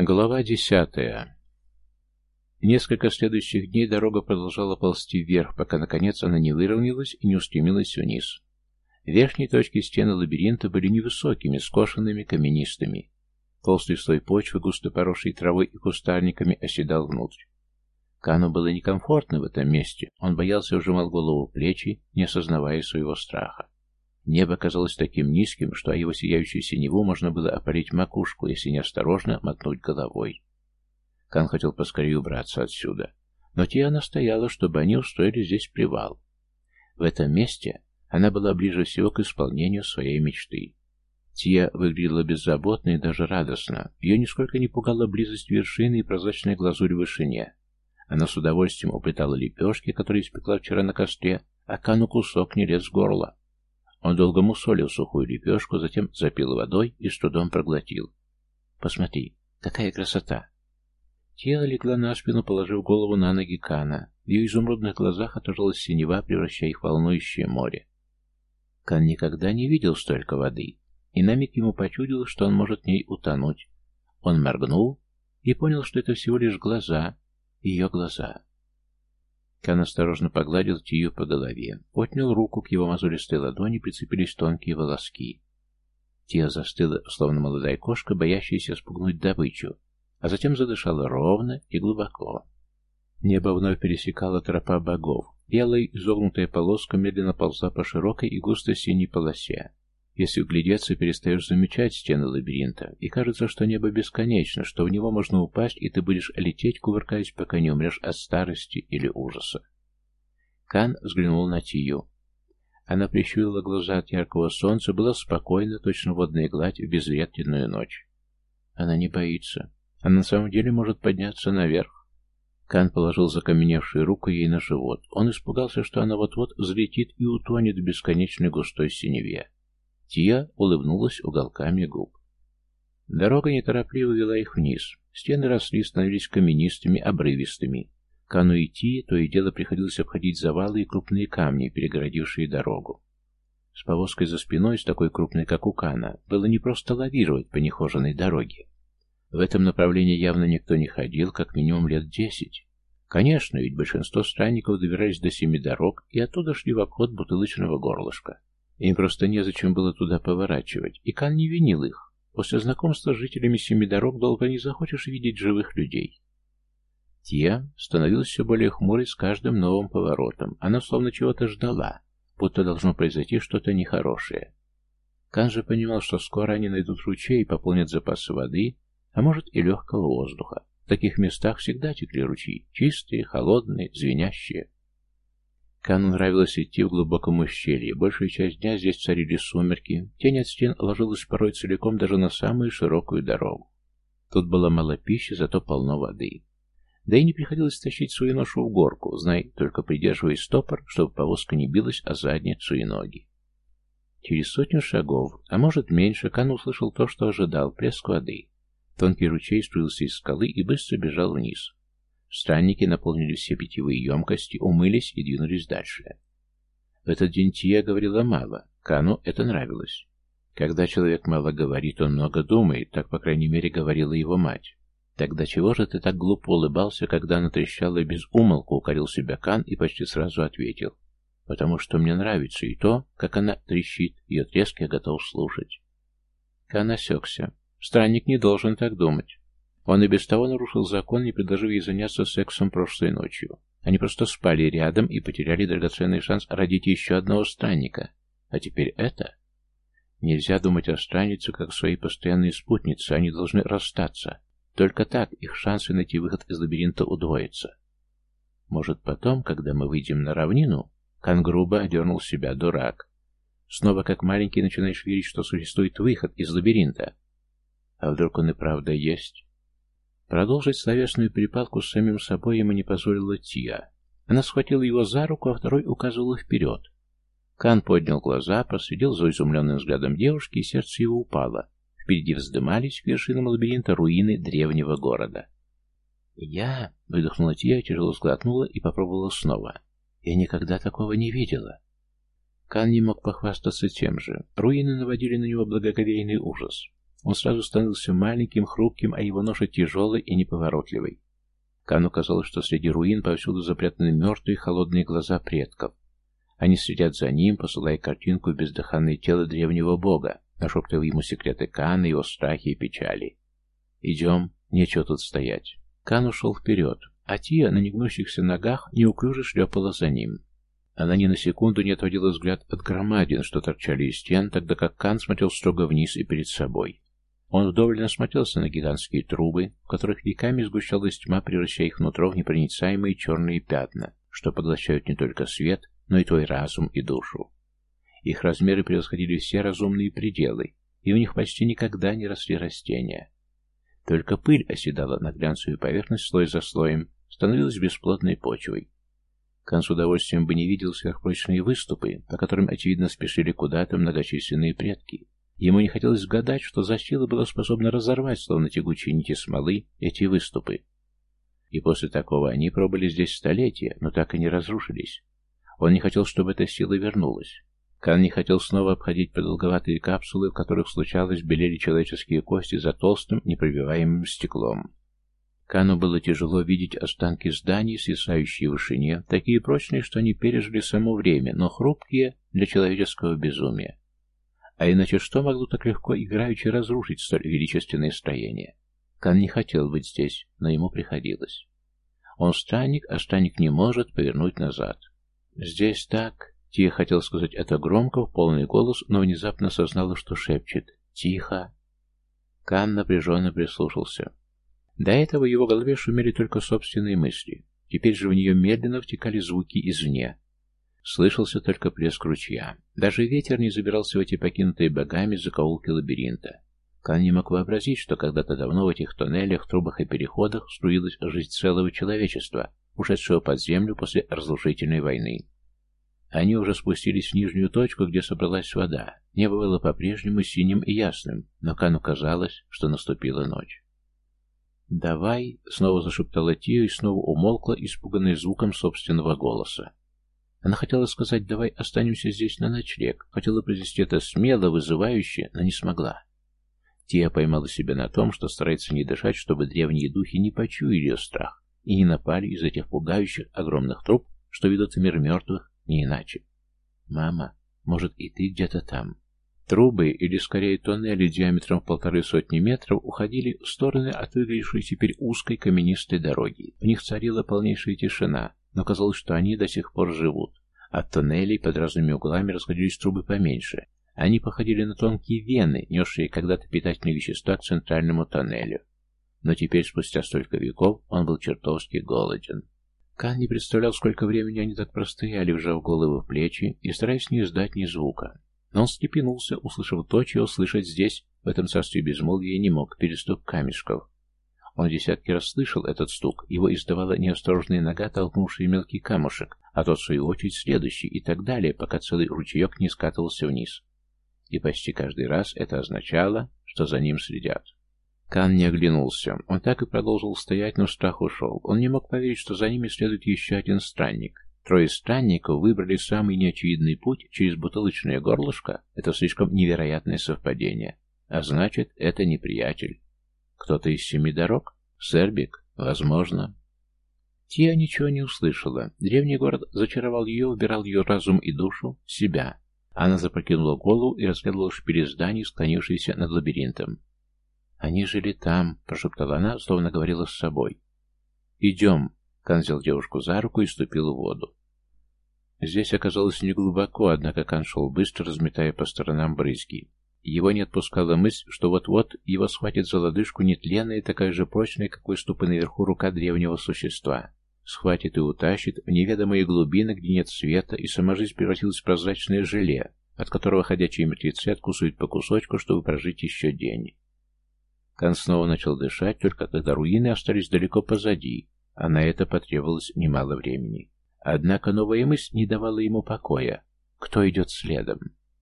Глава десятая. Несколько следующих дней дорога продолжала ползти вверх, пока, наконец, она не выровнялась и не устремилась вниз. Верхние точки стены лабиринта были невысокими, скошенными, каменистыми. Толстый слой почвы, густо поросший травой и кустарниками, оседал внутрь. Кану было некомфортно в этом месте. Он боялся ужимал голову плечи, не осознавая своего страха. Небо казалось таким низким, что о его сияющую синеву можно было опалить макушку, если неосторожно мотнуть головой. Кан хотел поскорее убраться отсюда, но Тия настояла, чтобы они устроили здесь привал. В этом месте она была ближе всего к исполнению своей мечты. Тия выглядела беззаботно и даже радостно. Ее нисколько не пугала близость вершины и прозрачная глазурь в вышине. Она с удовольствием уплетала лепешки, которые испекла вчера на костре, а Кану кусок не лез в горло. Он долго мусолил сухую лепешку, затем запил водой и с трудом проглотил. «Посмотри, какая красота!» Тело легла на спину, положив голову на ноги Кана. В ее изумрудных глазах отражалась синева, превращая их в волнующее море. Кан никогда не видел столько воды, и на миг ему почудилось, что он может в ней утонуть. Он моргнул и понял, что это всего лишь глаза, ее глаза. Кан осторожно погладил Тию по голове. Отнял руку, к его мозолистой ладони прицепились тонкие волоски. Тия застыла, словно молодая кошка, боящаяся спугнуть добычу, а затем задышала ровно и глубоко. Небо вновь пересекала тропа богов. Белая изогнутая полоска медленно ползла по широкой и густо синей полосе. Если углядеться, перестаешь замечать стены лабиринта, и кажется, что небо бесконечно, что в него можно упасть, и ты будешь лететь, кувыркаясь, пока не умрешь от старости или ужаса. Кан взглянул на Тию. Она прищурила глаза от яркого солнца, была спокойна, точно водная гладь в безветренную ночь. Она не боится. Она на самом деле может подняться наверх. Кан положил закаменевшую руку ей на живот. Он испугался, что она вот-вот взлетит и утонет в бесконечной густой синеве. Тия улыбнулась уголками губ. Дорога неторопливо вела их вниз. Стены росли, становились каменистыми, обрывистыми. Кану и Тии то и дело приходилось обходить завалы и крупные камни, перегородившие дорогу. С повозкой за спиной, с такой крупной, как у Кана, было не просто лавировать по нехоженной дороге. В этом направлении явно никто не ходил, как минимум лет десять. Конечно, ведь большинство странников добирались до семи дорог и оттуда шли в обход бутылочного горлышка. Им просто незачем было туда поворачивать, и Кан не винил их. После знакомства с жителями Семи Дорог долго не захочешь видеть живых людей. Тия становилась все более хмурой с каждым новым поворотом. Она словно чего-то ждала, будто должно произойти что-то нехорошее. Кан же понимал, что скоро они найдут ручей и пополнят запасы воды, а может и легкого воздуха. В таких местах всегда текли ручьи, чистые, холодные, звенящие. Кану нравилось идти в глубоком ущелье. Большую часть дня здесь царили сумерки. Тень от стен ложилась порой целиком даже на самую широкую дорогу. Тут было мало пищи, зато полно воды. Да и не приходилось тащить свою ношу в горку, знай, только придерживая стопор, чтобы повозка не билась о задницу и ноги. Через сотню шагов, а может меньше, Кан услышал то, что ожидал, плеск воды. Тонкий ручей струился из скалы и быстро бежал вниз. Странники наполнили все питьевые емкости, умылись и двинулись дальше. В этот день Тия говорила мало, Кану это нравилось. Когда человек мало говорит, он много думает, так, по крайней мере, говорила его мать. Тогда чего же ты так глупо улыбался, когда она трещала без умолку, укорил себя Кан и почти сразу ответил. Потому что мне нравится и то, как она трещит, ее треск я готов слушать. Кан осекся. Странник не должен так думать. Он и без того нарушил закон, не предложив ей заняться сексом прошлой ночью. Они просто спали рядом и потеряли драгоценный шанс родить еще одного странника. А теперь это? Нельзя думать о страннице как своей постоянной спутнице, они должны расстаться. Только так их шансы найти выход из лабиринта удвоятся. Может, потом, когда мы выйдем на равнину? Кан грубо одернул себя, дурак. Снова как маленький начинаешь верить, что существует выход из лабиринта. А вдруг он и правда есть? Продолжить словесную перепалку с самим собой ему не позволила Тия. Она схватила его за руку, а второй указывала вперед. Кан поднял глаза, проследил за изумленным взглядом девушки, и сердце его упало. Впереди вздымались к вершинам лабиринта руины древнего города. «Я...» — выдохнула Тия, тяжело сглотнула и попробовала снова. «Я никогда такого не видела». Кан не мог похвастаться тем же. Руины наводили на него благоговейный ужас. Он сразу становился маленьким, хрупким, а его ноша тяжелой и неповоротливой. Кану казалось, что среди руин повсюду запрятаны мертвые холодные глаза предков. Они следят за ним, посылая картинку в бездыханное тело древнего бога, нашептывая ему секреты Кана, его страхи и печали. «Идем, нечего тут стоять». Кан ушел вперед, а Тия на негнущихся ногах неуклюже шлепала за ним. Она ни на секунду не отводила взгляд от громадин, что торчали из стен, тогда как Кан смотрел строго вниз и перед собой. Он вдоволь насмотрелся на гигантские трубы, в которых веками сгущалась тьма, превращая их нутро в непроницаемые черные пятна, что поглощают не только свет, но и твой разум и душу. Их размеры превосходили все разумные пределы, и в них почти никогда не росли растения. Только пыль оседала на глянцевую поверхность слой за слоем, становилась бесплодной почвой. Кан с удовольствием бы не видел сверхпрочные выступы, по которым, очевидно, спешили куда-то многочисленные предки. Ему не хотелось гадать, что за сила была способна разорвать, словно тягучие нити смолы, эти выступы. И после такого они пробыли здесь столетия, но так и не разрушились. Он не хотел, чтобы эта сила вернулась. Кан не хотел снова обходить продолговатые капсулы, в которых случалось белели человеческие кости за толстым, непробиваемым стеклом. Кану было тяжело видеть останки зданий, свисающие в вышине, такие прочные, что они пережили само время, но хрупкие для человеческого безумия. А иначе что могло так легко играючи разрушить столь величественное строение? Кан не хотел быть здесь, но ему приходилось. Он странник, а странник не может повернуть назад. «Здесь так...» Тихо хотел сказать это громко, в полный голос, но внезапно осознала, что шепчет. «Тихо!» Кан напряженно прислушался. До этого в его голове шумели только собственные мысли. Теперь же в нее медленно втекали звуки извне. Слышался только плеск ручья. Даже ветер не забирался в эти покинутые богами закоулки лабиринта. Кан не мог вообразить, что когда-то давно в этих тоннелях, трубах и переходах струилась жизнь целого человечества, ушедшего под землю после разрушительной войны. Они уже спустились в нижнюю точку, где собралась вода. Небо было по-прежнему синим и ясным, но Кану казалось, что наступила ночь. «Давай», — снова зашептала Тио и снова умолкла, испуганная звуком собственного голоса. Она хотела сказать «давай останемся здесь на ночлег», хотела произнести это смело, вызывающе, но не смогла. Тия поймала себя на том, что старается не дышать, чтобы древние духи не почуяли ее страх и не напали из этих пугающих огромных труб, что ведут в мир мертвых, не иначе. «Мама, может, и ты где-то там?» Трубы, или скорее тоннели диаметром в полторы сотни метров, уходили в стороны от выглядевшей теперь узкой каменистой дороги. В них царила полнейшая тишина, но казалось, что они до сих пор живут. От тоннелей под разными углами расходились трубы поменьше. Они походили на тонкие вены, несшие когда-то питательные вещества к центральному тоннелю. Но теперь, спустя столько веков, он был чертовски голоден. Кан не представлял, сколько времени они так простояли, вжав головы в плечи и стараясь не издать ни звука. Но он степенулся, услышав то, чего слышать здесь, в этом царстве безмолвия, не мог, перестук камешков. Он десятки раз слышал этот стук, его издавала неосторожная нога, толкнувшая мелкий камушек, а тот, в свою очередь, следующий, и так далее, пока целый ручеек не скатывался вниз. И почти каждый раз это означало, что за ним следят. Кан не оглянулся. Он так и продолжил стоять, но страх ушел. Он не мог поверить, что за ними следует еще один странник. Трое странников выбрали самый неочевидный путь через бутылочное горлышко. Это слишком невероятное совпадение. А значит, это не приятель. Кто-то из семи дорог? Сербик? Возможно. Тия ничего не услышала. Древний город зачаровал ее, убирал ее разум и душу, себя. Она запрокинула голову и разглядывала шпили зданий, склонившиеся над лабиринтом. «Они жили там», — прошептала она, словно говорила с собой. «Идем», — Кан взял девушку за руку и ступил в воду. Здесь оказалось неглубоко, однако Кан шел быстро, разметая по сторонам брызги. Его не отпускала мысль, что вот-вот его схватит за лодыжку нетленная, такая же прочная, как выступы наверху рука древнего существа. Схватит и утащит в неведомые глубины, где нет света, и сама жизнь превратилась в прозрачное желе, от которого ходячие мертвецы откусывают по кусочку, чтобы прожить еще день. Кан снова начал дышать, только когда руины остались далеко позади, а на это потребовалось немало времени. Однако новая мысль не давала ему покоя. Кто идет следом?